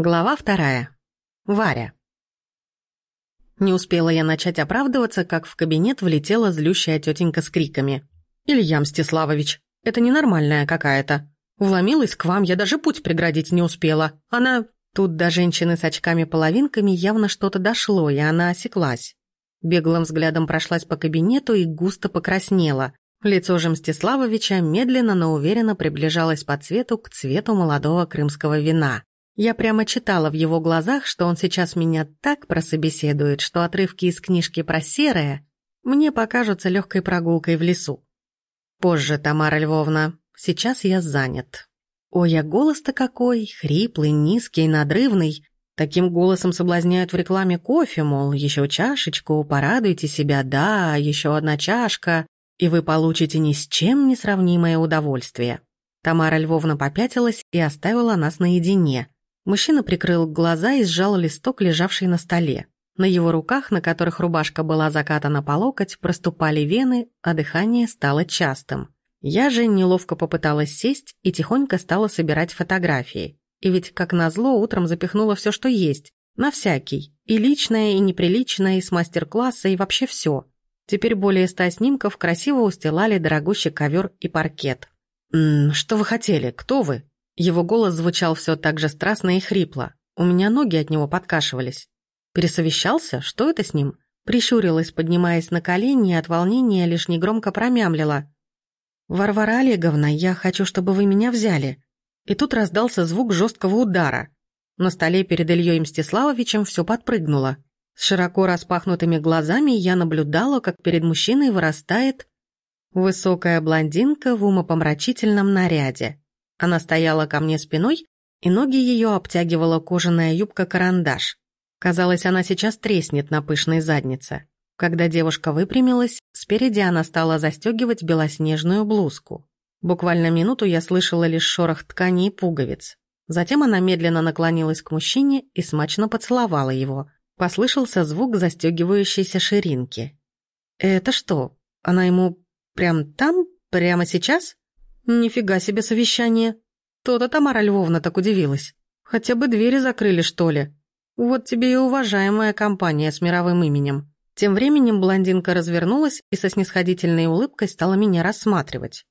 Глава вторая. Варя. Не успела я начать оправдываться, как в кабинет влетела злющая тетенька с криками. «Илья Мстиславович, это ненормальная какая-то. Вломилась к вам, я даже путь преградить не успела. Она...» Тут до женщины с очками-половинками явно что-то дошло, и она осеклась. Беглым взглядом прошлась по кабинету и густо покраснела. Лицо же Мстиславовича медленно, но уверенно приближалось по цвету к цвету молодого крымского вина. Я прямо читала в его глазах, что он сейчас меня так прособеседует, что отрывки из книжки про серое мне покажутся легкой прогулкой в лесу. Позже, Тамара Львовна, сейчас я занят. Ой, а голос-то какой, хриплый, низкий, надрывный. Таким голосом соблазняют в рекламе кофе, мол, еще чашечку, порадуйте себя, да, еще одна чашка, и вы получите ни с чем не сравнимое удовольствие. Тамара Львовна попятилась и оставила нас наедине. Мужчина прикрыл глаза и сжал листок, лежавший на столе. На его руках, на которых рубашка была закатана по локоть, проступали вены, а дыхание стало частым. Я же неловко попыталась сесть и тихонько стала собирать фотографии. И ведь, как назло, утром запихнула все, что есть. На всякий. И личное, и неприличное, и с мастер-класса, и вообще все. Теперь более ста снимков красиво устилали дорогущий ковер и паркет. «М -м, «Что вы хотели? Кто вы?» Его голос звучал все так же страстно и хрипло. У меня ноги от него подкашивались. Пересовещался? Что это с ним? Прищурилась, поднимаясь на колени, и от волнения лишь негромко промямлила. «Варвара Олеговна, я хочу, чтобы вы меня взяли». И тут раздался звук жесткого удара. На столе перед Ильей Мстиславовичем все подпрыгнуло. С широко распахнутыми глазами я наблюдала, как перед мужчиной вырастает высокая блондинка в умопомрачительном наряде. Она стояла ко мне спиной, и ноги ее обтягивала кожаная юбка-карандаш. Казалось, она сейчас треснет на пышной заднице. Когда девушка выпрямилась, спереди она стала застегивать белоснежную блузку. Буквально минуту я слышала лишь шорох ткани и пуговиц. Затем она медленно наклонилась к мужчине и смачно поцеловала его. Послышался звук застегивающейся ширинки. «Это что, она ему прям там, прямо сейчас?» Нифига себе совещание. То-то Тамара Львовна так удивилась. Хотя бы двери закрыли, что ли. Вот тебе и уважаемая компания с мировым именем. Тем временем блондинка развернулась и со снисходительной улыбкой стала меня рассматривать.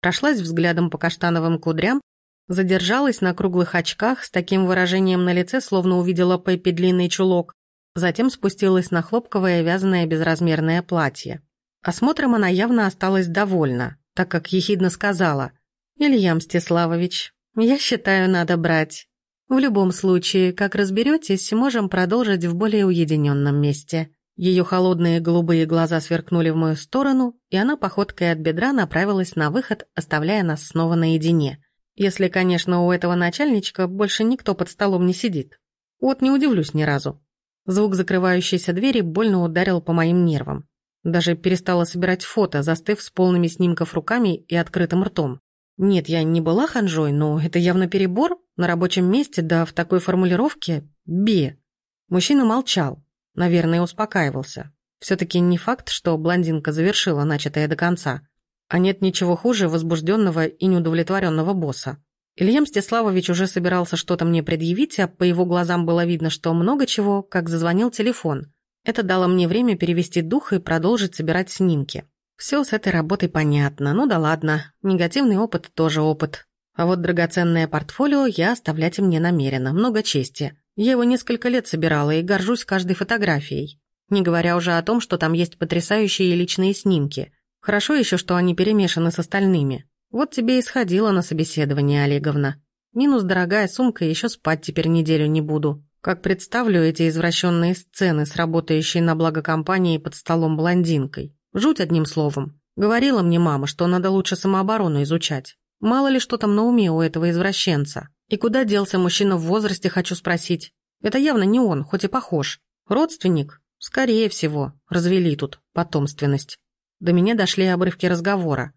Прошлась взглядом по каштановым кудрям, задержалась на круглых очках с таким выражением на лице, словно увидела Пеппи длинный чулок, затем спустилась на хлопковое вязаное безразмерное платье. Осмотром она явно осталась довольна так как ехидно сказала «Илья Мстиславович, я считаю, надо брать. В любом случае, как разберетесь, можем продолжить в более уединенном месте». Ее холодные голубые глаза сверкнули в мою сторону, и она походкой от бедра направилась на выход, оставляя нас снова наедине. Если, конечно, у этого начальничка больше никто под столом не сидит. Вот не удивлюсь ни разу. Звук закрывающейся двери больно ударил по моим нервам. Даже перестала собирать фото, застыв с полными снимков руками и открытым ртом. Нет, я не была ханжой, но это явно перебор. На рабочем месте, да в такой формулировке «бе». Мужчина молчал, наверное, успокаивался. Все-таки не факт, что блондинка завершила начатое до конца. А нет ничего хуже возбужденного и неудовлетворенного босса. Илья Мстиславович уже собирался что-то мне предъявить, а по его глазам было видно, что много чего, как зазвонил телефон. Это дало мне время перевести дух и продолжить собирать снимки. Все с этой работой понятно, ну да ладно, негативный опыт тоже опыт. А вот драгоценное портфолио я оставлять им не намерена, много чести. Я его несколько лет собирала и горжусь каждой фотографией. Не говоря уже о том, что там есть потрясающие личные снимки. Хорошо еще, что они перемешаны с остальными. Вот тебе и сходила на собеседование, Олеговна. Минус дорогая сумка, еще спать теперь неделю не буду. Как представлю эти извращенные сцены с работающей на благо компании под столом блондинкой. Жуть одним словом. Говорила мне мама, что надо лучше самооборону изучать. Мало ли что там на уме у этого извращенца. И куда делся мужчина в возрасте, хочу спросить. Это явно не он, хоть и похож. Родственник? Скорее всего. Развели тут потомственность. До меня дошли обрывки разговора.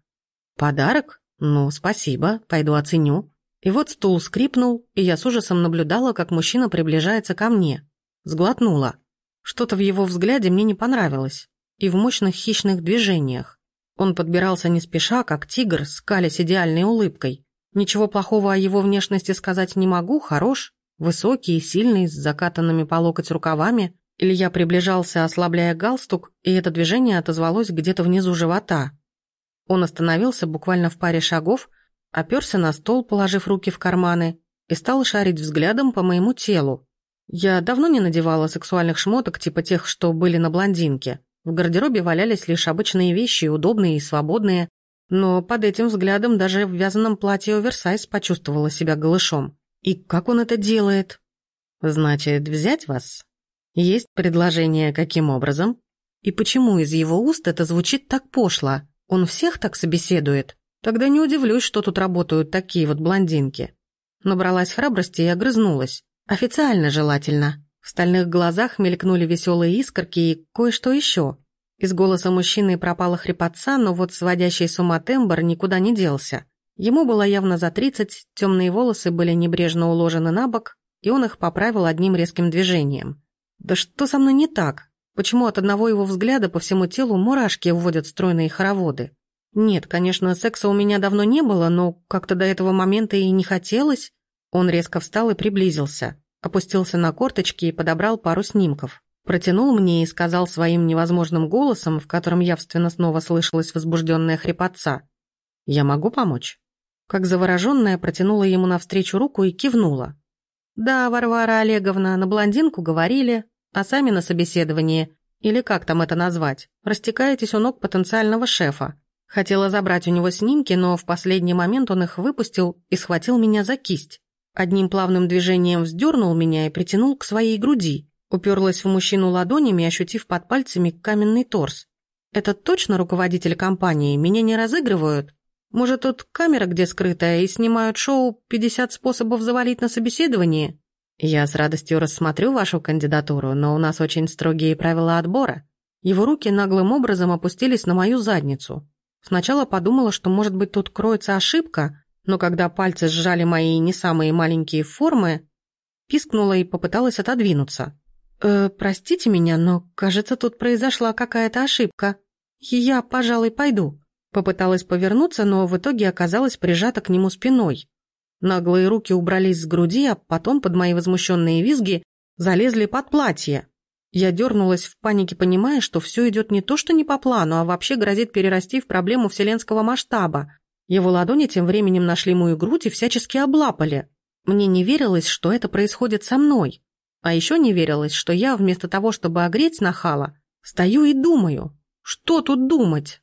Подарок? Ну, спасибо, пойду оценю. И вот стул скрипнул, и я с ужасом наблюдала, как мужчина приближается ко мне. Сглотнула. Что-то в его взгляде мне не понравилось. И в мощных хищных движениях. Он подбирался не спеша, как тигр, скалясь идеальной улыбкой. Ничего плохого о его внешности сказать не могу, хорош. Высокий и сильный, с закатанными по локоть рукавами. Илья приближался, ослабляя галстук, и это движение отозвалось где-то внизу живота. Он остановился буквально в паре шагов, оперся на стол, положив руки в карманы, и стал шарить взглядом по моему телу. Я давно не надевала сексуальных шмоток, типа тех, что были на блондинке. В гардеробе валялись лишь обычные вещи, удобные и свободные, но под этим взглядом даже в вязаном платье оверсайз почувствовала себя голышом. И как он это делает? Значит, взять вас? Есть предложение, каким образом? И почему из его уст это звучит так пошло? Он всех так собеседует? Тогда не удивлюсь, что тут работают такие вот блондинки. Набралась храбрости и огрызнулась. Официально желательно. В стальных глазах мелькнули веселые искорки и кое-что еще. Из голоса мужчины пропала хрипотца, но вот сводящий с ума тембр никуда не делся. Ему было явно за тридцать, темные волосы были небрежно уложены на бок, и он их поправил одним резким движением. «Да что со мной не так? Почему от одного его взгляда по всему телу мурашки вводят стройные хороводы? Нет, конечно, секса у меня давно не было, но как-то до этого момента и не хотелось». Он резко встал и приблизился, опустился на корточки и подобрал пару снимков. Протянул мне и сказал своим невозможным голосом, в котором явственно снова слышалась возбужденная хрипотца. «Я могу помочь?» Как завороженная протянула ему навстречу руку и кивнула. «Да, Варвара Олеговна, на блондинку говорили, а сами на собеседовании, или как там это назвать, растекаетесь у ног потенциального шефа. Хотела забрать у него снимки, но в последний момент он их выпустил и схватил меня за кисть. Одним плавным движением вздернул меня и притянул к своей груди. Уперлась в мужчину ладонями, ощутив под пальцами каменный торс. «Это точно руководитель компании? Меня не разыгрывают?» Может, тут камера где скрытая и снимают шоу «50 способов завалить на собеседовании»? Я с радостью рассмотрю вашу кандидатуру, но у нас очень строгие правила отбора. Его руки наглым образом опустились на мою задницу. Сначала подумала, что, может быть, тут кроется ошибка, но когда пальцы сжали мои не самые маленькие формы, пискнула и попыталась отодвинуться. «Э, простите меня, но, кажется, тут произошла какая-то ошибка. Я, пожалуй, пойду». Попыталась повернуться, но в итоге оказалась прижата к нему спиной. Наглые руки убрались с груди, а потом под мои возмущенные визги залезли под платье. Я дернулась в панике, понимая, что все идет не то что не по плану, а вообще грозит перерасти в проблему вселенского масштаба. Его ладони тем временем нашли мою грудь и всячески облапали. Мне не верилось, что это происходит со мной. А еще не верилось, что я, вместо того, чтобы огреть нахала, стою и думаю. Что тут думать?